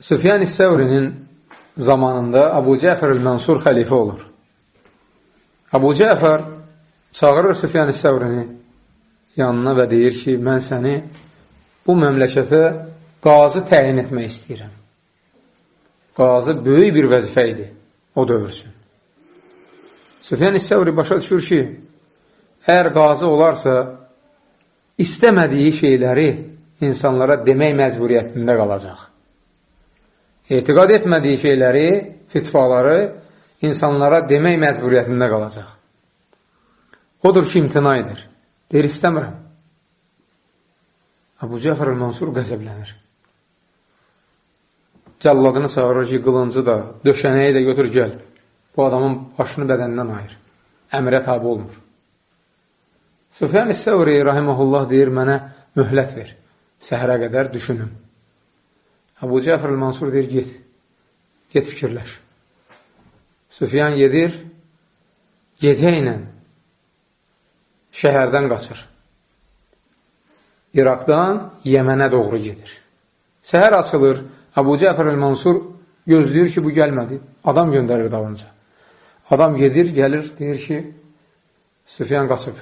Süfyan İssəvrinin zamanında Abu Cəfər el-Mənsur xəlifə olur. Abu Cəfər çağırır Süfyan İssəvrini yanına və deyir ki, mən səni bu məmləkətə qazı təyin etmək istəyirəm. Qazı böyük bir vəzifə idi o dövr üçün. Süfyan İssəvri başa düşür ki, əgər qazı olarsa, istəmədiyi şeyləri insanlara demək məcburiyyətində qalacaq. Etiqad etmədiyi şeyləri, fitfaları insanlara demək məcburiyyətində qalacaq. Odur ki, imtina edir. Deyir, istəmirəm. Abu Cəfər el-Mansur qəzəblənir. Cəlladını çağırır ki, qılıncı da, döşənəyi də götür gəl. Bu adamın başını bədəndən ayır. Əmrə tabi olmur. Süfyan İssəvri, rahiməhullah, deyir, mənə mühlət ver. Səhərə qədər düşünüm. Abu Cəfər el-Mansur deyir, get. Get fikirləş. Süfyan gedir, gecə ilə şəhərdən qaçır. İraqdan Yəmənə doğru gedir. Səhər açılır, Abu Cəfər el-Mansur gözləyir ki, bu gəlmədi. Adam göndərir dalınca. Adam gedir, gəlir, deyir ki, Süfyan qaçıb.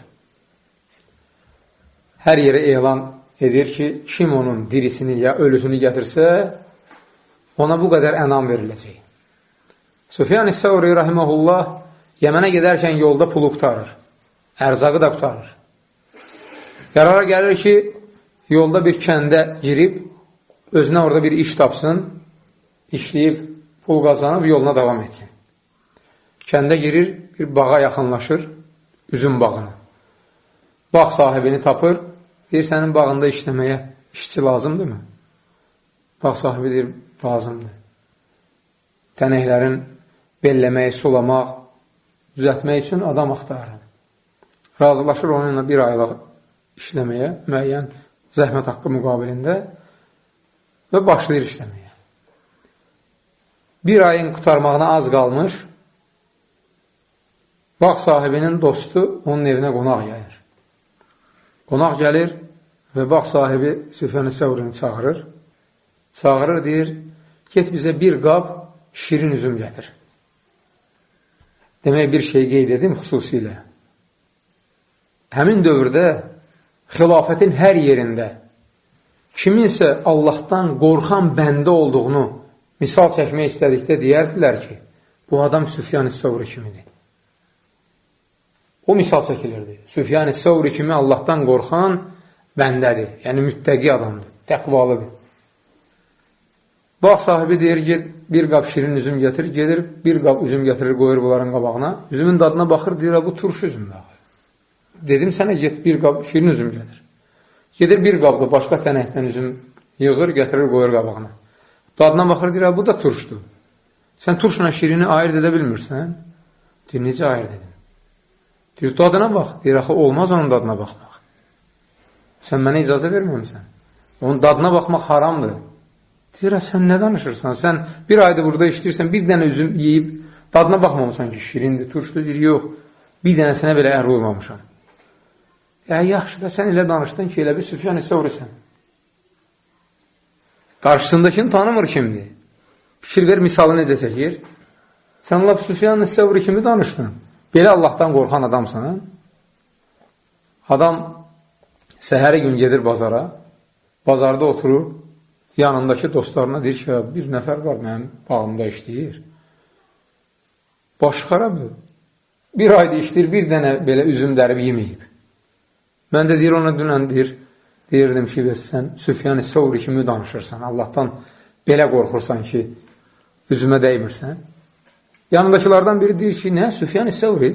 Hər yerə elan edir ki, kim onun dirisini ya ölüsünü gətirsə, ona bu qədər ənam veriləcək. Süfyan İssəvri rahiməhullah Yəmənə gedərkən yolda pulu qutarır. Ərzağı da qutarır. Qərara gəlir ki, yolda bir kəndə girib, özünə orada bir iş tapsın, işləyib, pul qazanıb, yoluna davam etsin. Kəndə girir, bir bağa yaxınlaşır, üzüm bağına. Bağ sahibini tapır, deyir, sənin bağında işləməyə işçi lazımdırmı? Bağ sahibi deyir, lazımdır. Tənəklərin belləmək, sulamaq, düzətmək üçün adam axtarır. Razılaşır onunla bir aylıq işləməyə, müəyyən zəhmət haqqı müqabilində və başlayır işləməyə. Bir ayın qutarmağına az qalmış, bağ sahibinin dostu onun evinə qonaq gəlir. Qonaq gəlir və bağ sahibi Süfyan-ı Səvrini çağırır. Çağırır, deyir, get bizə bir qab şirin üzüm gətir. Demək, bir şey qeyd edim xüsusilə. Həmin dövrdə xilafətin hər yerində kiminsə Allahdan qorxan bəndə olduğunu misal çəkmək istədikdə deyərdilər ki, bu adam Süfyan-ı Səvri kimidir. O misal çəkilirdi. Süfyan-ı Səvri kimi Allahdan qorxan bəndədir. Yəni, müttəqi adamdır, təqvalıdır. Bağ sahibi deyir, get, bir qab şirin üzüm gətir, gedir, bir qab üzüm gətirir, qoyur bunların qabağına. Üzümün dadına baxır, deyir, bu turş üzümdür. Dedim sənə, get, bir qab şirin üzüm gətir. Gedir, bir qabda başqa tənəkdən üzüm yığır, gətirir, qoyur qabağına. Dadına baxır, deyir, bu da turşdur. Sən turşla şirini ayırt edə bilmirsən. Deyir, necə ayırt edin? Deyir, dadına bax. Deyir, axı, olmaz onun dadına baxmaq. Sən mənə icazə verməmsən. Onun dadına baxmaq haramdır. Deyirəm, sən nə danışırsan? Sən bir ayda burada işləyirsən, bir dənə üzüm yeyib, dadına baxmamısan ki, şirindir, turşdur, deyir, yox, bir dənəsinə belə ər olmamışam. Ya, yaxşı da sən elə danışdın ki, elə bir Süfyan isə vurursan. Qarşısındakini tanımır kimdir? Fikir ver, misalı necə çəkir? Sən laf Süfyan Səvri kimi danışdın. Belə Allahdan qorxan adamsan. Adam səhəri gün gedir bazara, bazarda oturur, yanındakı dostlarına deyir ki, bir nəfər var mənim bağımda işləyir. Baş xarabdır. Bir ayda işləyir, bir dənə belə üzüm dərib yeməyib. Mən də deyir, ona dünən deyir, deyirdim ki, sən Süfyan-ı Səvri kimi danışırsan, Allahdan belə qorxursan ki, üzümə dəymirsən. Yanındakılardan biri deyir ki, nə, Süfyan-ı Səvri?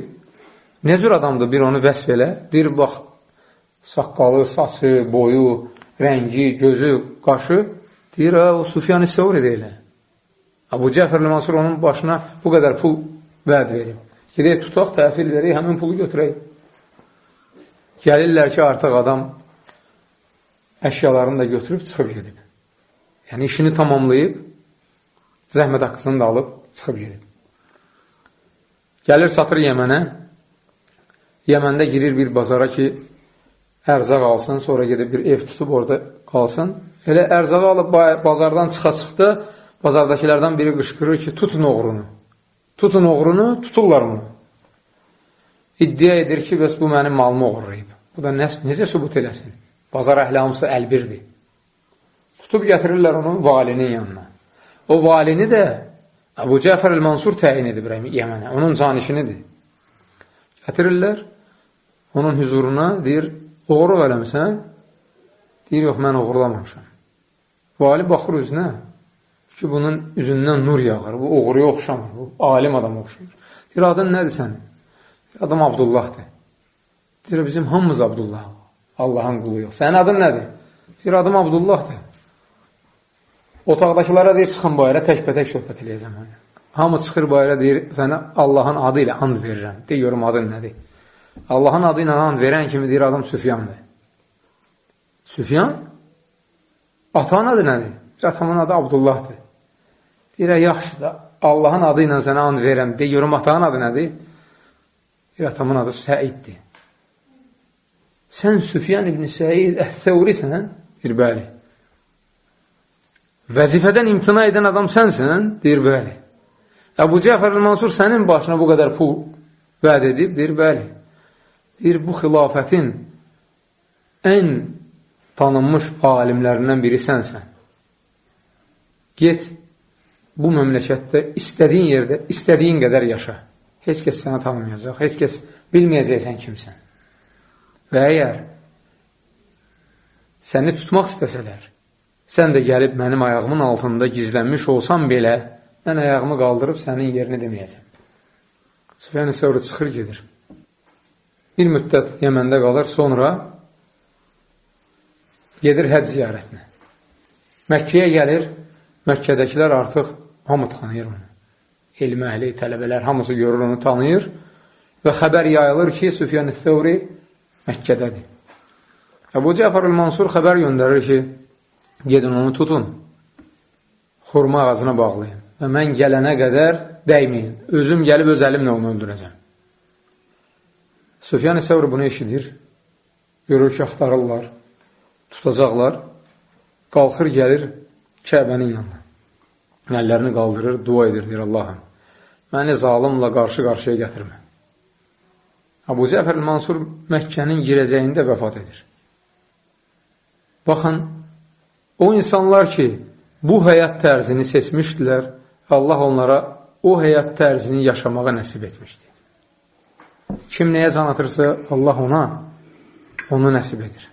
Nə cür adamdır, bir onu vəsf elə? Deyir, bax, saqqalı, saçı, boyu, rəngi, gözü, qaşı Deyir, o Sufyan-ı Səvri deyilə. Abu Cəfərli Mansur onun başına bu qədər pul vəd verib. Gedək, tutaq, təhvil verək, həmin pulu götürək. Gəlirlər ki, artıq adam əşyalarını da götürüb, çıxıb gedib. Yəni, işini tamamlayıb, zəhmət haqqısını da alıb, çıxıb gedib. Gəlir, satır Yəmənə. Yəməndə girir bir bazara ki, ərzaq alsın, sonra gedib bir ev tutub orada qalsın. Elə ərzağı alıb bazardan çıxa-çıxdı, bazardakilərdən biri qışqırır ki, tutun oğrunu. Tutun oğrunu, tuturlar onu. İddia edir ki, bəs bu mənim malımı oğurlayıb. Bu da nə, necə sübut eləsin? Bazar əhli hamısı əlbirdir. Tutub gətirirlər onu valinin yanına. O valini də Əbu Cəfər el-Mansur təyin edib Yəmənə. Onun canişinidir. Gətirirlər onun hüzuruna, deyir, oğruq eləmirsən? Deyir, yox, mən oğurlamamışam. Vali baxır üzünə ki, bunun üzündən nur yağır. Bu oğruya oxşamır. Bu alim adama oxşayır. Deyir, adın nədir sənin? Adam Abdullahdır. Deyir, bizim hamımız Abdullah. Allahın qulu yox. Sənin adın nədir? Deyir, adım Abdullahdır. Otaqdakılara deyir, çıxın bayra, tək-bətək söhbət eləyəcəm. Hamı çıxır bayra, deyir, sənə Allahın adı ilə and verirəm. Deyiyorum, adın nədir? Allahın adı ilə and verən kimi deyir, adam Süfyandır. Süfyan? Atan adı nədir? Atamın adı Abdullahdır. Deyir, yaxşı da, Allahın adı ilə sənə and verirəm. Deyiyorum, atanın adı nədir? Deyir, atamın adı Səiddir. Sən Süfyan ibn Səid Əh-Þəvrisən? Deyir, bəli. Vəzifədən imtina edən adam sənsən? Deyir, bəli. Əbu Cəfər Mansur sənin başına bu qədər pul vəd edib? Deyir, bəli. Deyir, bu xilafətin ən tanınmış alimlərindən biri sənsən. Get, bu məmləkətdə istədiyin yerdə, istədiyin qədər yaşa. Heç kəs sənə tanımayacaq, heç kəs bilməyəcəksən kimsən. Və əgər səni tutmaq istəsələr, sən də gəlib mənim ayağımın altında gizlənmiş olsan belə, mən ayağımı qaldırıb sənin yerini deməyəcəm. Süfyan Səvri çıxır, gedir. Bir müddət Yəməndə qalır, sonra gedir həd ziyarətinə. Məkkəyə gəlir, Məkkədəkilər artıq hamı tanıyır onu. Elm əhli, tələbələr, hamısı görür onu, tanıyır və xəbər yayılır ki, Süfyan Səvri Məkkədədir. Əbu Cəfər el-Mansur xəbər göndərir ki, gedin onu tutun, xurma ağacına bağlayın və mən gələnə qədər dəyməyin. Özüm gəlib öz əlimlə onu öldürəcəm. Süfyan Səvr bunu eşidir, görür ki, axtarırlar, tutacaqlar, qalxır, gəlir Kəbənin yanına. Əllərini qaldırır, dua edir, deyir Allahım, məni zalimla qarşı-qarşıya gətirmə. Abu Cəfər Mansur Məkkənin girəcəyində vəfat edir. Baxın, O insanlar ki, bu həyat tərzini seçmişdilər, Allah onlara o həyat tərzini yaşamağa nəsib etmişdi. Kim nəyə can atırsa, Allah ona onu nəsib edir.